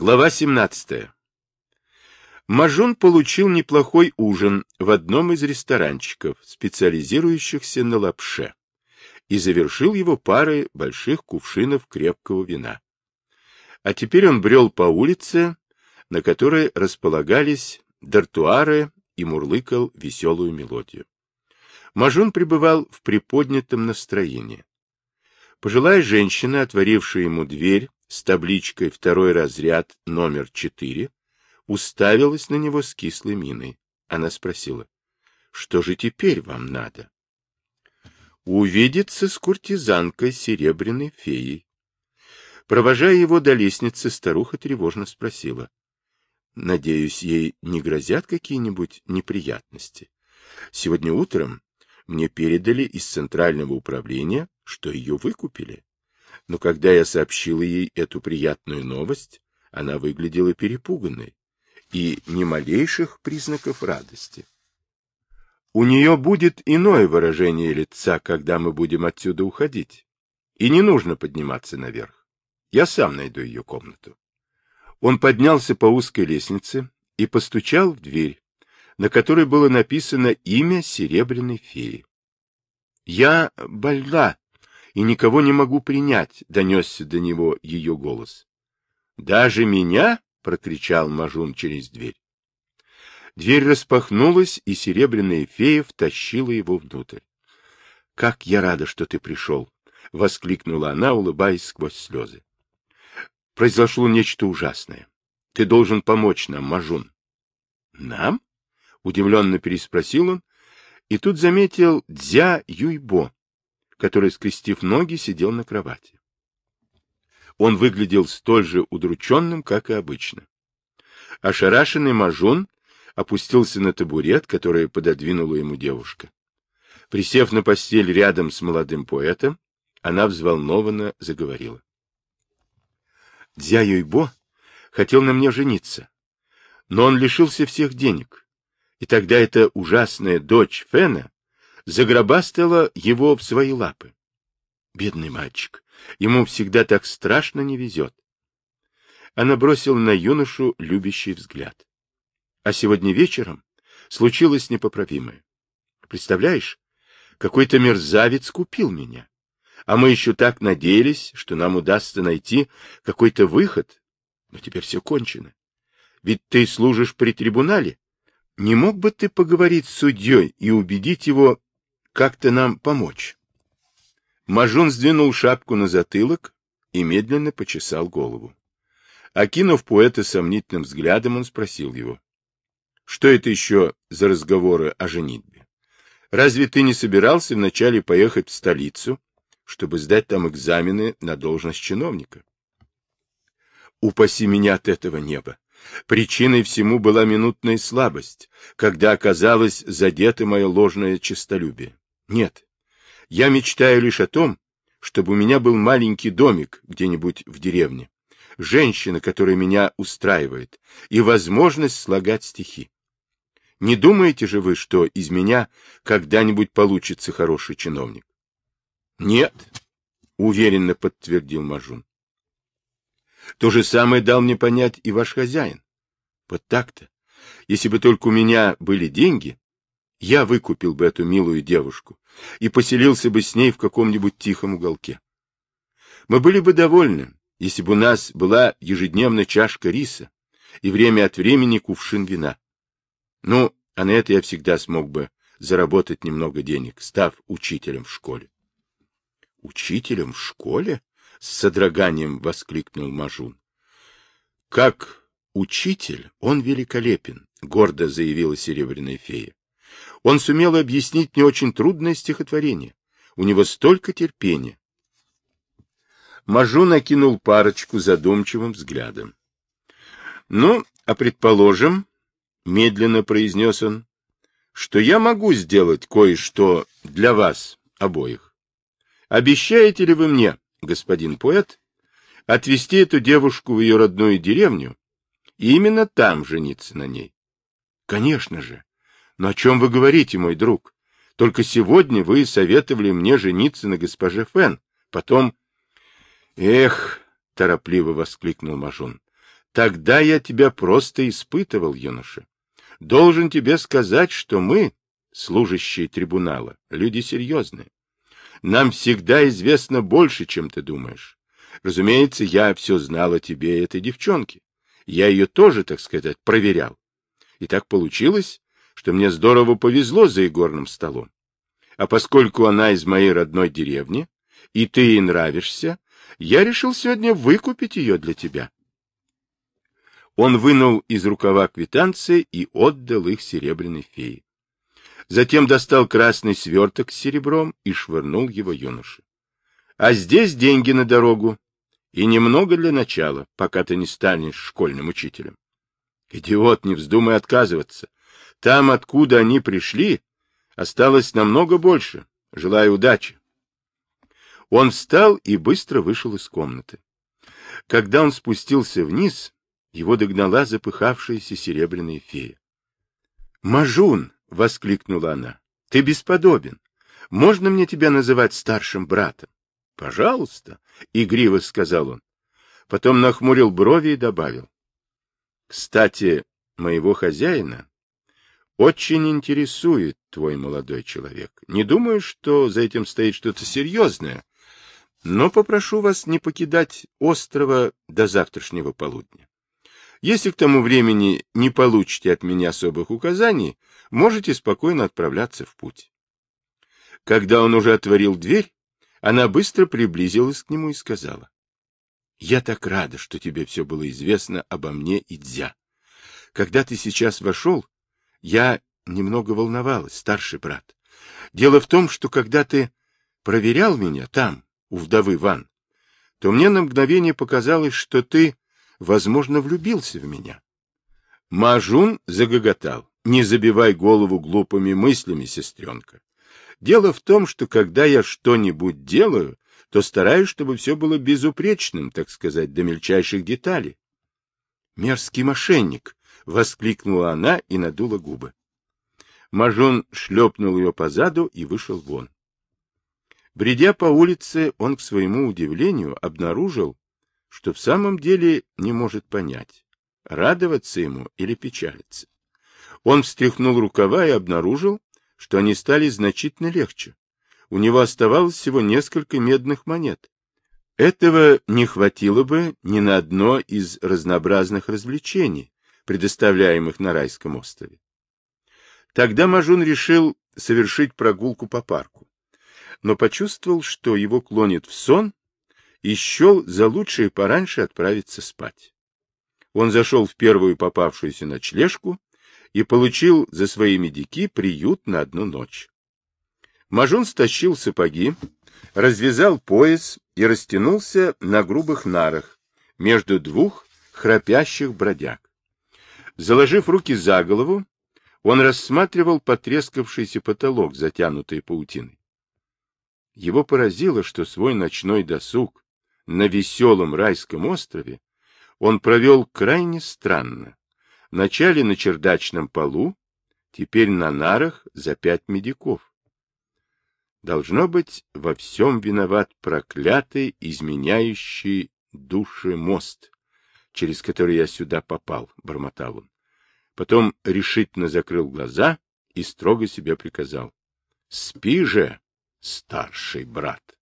Глава 17. Мажун получил неплохой ужин в одном из ресторанчиков, специализирующихся на лапше, и завершил его парой больших кувшинов крепкого вина. А теперь он брел по улице, на которой располагались дартуары и мурлыкал веселую мелодию. Мажун пребывал в приподнятом настроении. Пожилая женщина, отворившая ему дверь с табличкой «Второй разряд, номер 4», уставилась на него с кислой миной. Она спросила, «Что же теперь вам надо?» «Увидеться с куртизанкой серебряной феей». Провожая его до лестницы, старуха тревожно спросила, «Надеюсь, ей не грозят какие-нибудь неприятности? Сегодня утром мне передали из центрального управления, что ее выкупили. Но когда я сообщила ей эту приятную новость, она выглядела перепуганной и ни малейших признаков радости. У нее будет иное выражение лица, когда мы будем отсюда уходить. И не нужно подниматься наверх. Я сам найду ее комнату. Он поднялся по узкой лестнице и постучал в дверь, на которой было написано имя Серебряной феи. «Я больна и никого не могу принять», — донесся до него ее голос. «Даже меня?» — прокричал Мажун через дверь. Дверь распахнулась, и Серебряная фея втащила его внутрь. «Как я рада, что ты пришел!» — воскликнула она, улыбаясь сквозь слезы. «Произошло нечто ужасное. Ты должен помочь нам, Мажун». «Нам?» Удивленно переспросил он, и тут заметил Дзя Юйбо, который, скрестив ноги, сидел на кровати. Он выглядел столь же удрученным, как и обычно. Ошарашенный Мажун опустился на табурет, который пододвинула ему девушка. Присев на постель рядом с молодым поэтом, она взволнованно заговорила. Дзя Юйбо хотел на мне жениться, но он лишился всех денег, и тогда эта ужасная дочь Фена загробастала его в свои лапы. Бедный мальчик, ему всегда так страшно не везет. Она бросила на юношу любящий взгляд. А сегодня вечером случилось непоправимое. Представляешь, какой-то мерзавец купил меня. А мы еще так надеялись, что нам удастся найти какой-то выход. Но теперь все кончено. Ведь ты служишь при трибунале. Не мог бы ты поговорить с судьей и убедить его как-то нам помочь? Мажун сдвинул шапку на затылок и медленно почесал голову. Окинув поэта сомнительным взглядом, он спросил его. — Что это еще за разговоры о женитьбе? Разве ты не собирался вначале поехать в столицу, чтобы сдать там экзамены на должность чиновника? — Упаси меня от этого неба! Причиной всему была минутная слабость, когда оказалось задето мое ложное честолюбие. Нет, я мечтаю лишь о том, чтобы у меня был маленький домик где-нибудь в деревне, женщина, которая меня устраивает, и возможность слагать стихи. Не думаете же вы, что из меня когда-нибудь получится хороший чиновник? — Нет, — уверенно подтвердил Мажун. То же самое дал мне понять и ваш хозяин. Вот так-то. Если бы только у меня были деньги, я выкупил бы эту милую девушку и поселился бы с ней в каком-нибудь тихом уголке. Мы были бы довольны, если бы у нас была ежедневно чашка риса и время от времени кувшин вина. Ну, а на это я всегда смог бы заработать немного денег, став учителем в школе. — Учителем в школе? — с содроганием воскликнул Мажун. — Как учитель, он великолепен, — гордо заявила Серебряная фея. Он сумел объяснить мне очень трудное стихотворение. У него столько терпения. Мажун накинул парочку задумчивым взглядом. — Ну, а предположим, — медленно произнес он, — что я могу сделать кое-что для вас обоих. Обещаете ли вы мне, господин поэт, отвезти эту девушку в ее родную деревню и именно там жениться на ней? Конечно же. Но о чем вы говорите, мой друг? Только сегодня вы советовали мне жениться на госпоже Фен. Потом... Эх, торопливо воскликнул Мажун. Тогда я тебя просто испытывал, юноша. Должен тебе сказать, что мы, служащие трибунала, люди серьезные. Нам всегда известно больше, чем ты думаешь. Разумеется, я все знал о тебе и этой девчонке. Я ее тоже, так сказать, проверял. И так получилось, что мне здорово повезло за игорным столом. А поскольку она из моей родной деревни, и ты ей нравишься, я решил сегодня выкупить ее для тебя. Он вынул из рукава квитанции и отдал их серебряной фее. Затем достал красный сверток с серебром и швырнул его юноше. А здесь деньги на дорогу. И немного для начала, пока ты не станешь школьным учителем. Идиот, не вздумай отказываться. Там, откуда они пришли, осталось намного больше. Желаю удачи. Он встал и быстро вышел из комнаты. Когда он спустился вниз, его догнала запыхавшаяся серебряная фея. «Мажун!» — воскликнула она. «Ты бесподобен. Можно мне тебя называть старшим братом?» «Пожалуйста», — игриво сказал он. Потом нахмурил брови и добавил. «Кстати, моего хозяина очень интересует твой молодой человек. Не думаю, что за этим стоит что-то серьезное, но попрошу вас не покидать острова до завтрашнего полудня. Если к тому времени не получите от меня особых указаний, можете спокойно отправляться в путь. Когда он уже отворил дверь, она быстро приблизилась к нему и сказала. — Я так рада, что тебе все было известно обо мне и Дзя. Когда ты сейчас вошел, я немного волновалась, старший брат. Дело в том, что когда ты проверял меня там, у вдовы Ван, то мне на мгновение показалось, что ты, возможно, влюбился в меня. Мажун загоготал. Не забивай голову глупыми мыслями, сестренка. Дело в том, что когда я что-нибудь делаю, то стараюсь, чтобы все было безупречным, так сказать, до мельчайших деталей. «Мерзкий мошенник!» — воскликнула она и надула губы. Мажун шлепнул ее по заду и вышел вон. Бредя по улице, он, к своему удивлению, обнаружил, что в самом деле не может понять, радоваться ему или печалиться. Он встряхнул рукава и обнаружил, что они стали значительно легче. У него оставалось всего несколько медных монет. Этого не хватило бы ни на одно из разнообразных развлечений, предоставляемых на райском острове. Тогда Мажун решил совершить прогулку по парку, но почувствовал, что его клонит в сон, и счел за лучшее пораньше отправиться спать. Он зашел в первую попавшуюся ночлежку и получил за свои медики приют на одну ночь. Мажун стащил сапоги, развязал пояс и растянулся на грубых нарах между двух храпящих бродяг. Заложив руки за голову, он рассматривал потрескавшийся потолок, затянутый паутиной. Его поразило, что свой ночной досуг на веселом райском острове он провел крайне странно. Вначале на чердачном полу, теперь на нарах за пять медиков. Должно быть, во всем виноват проклятый, изменяющий души мост, через который я сюда попал, — бормотал он. Потом решительно закрыл глаза и строго себе приказал. — Спи же, старший брат.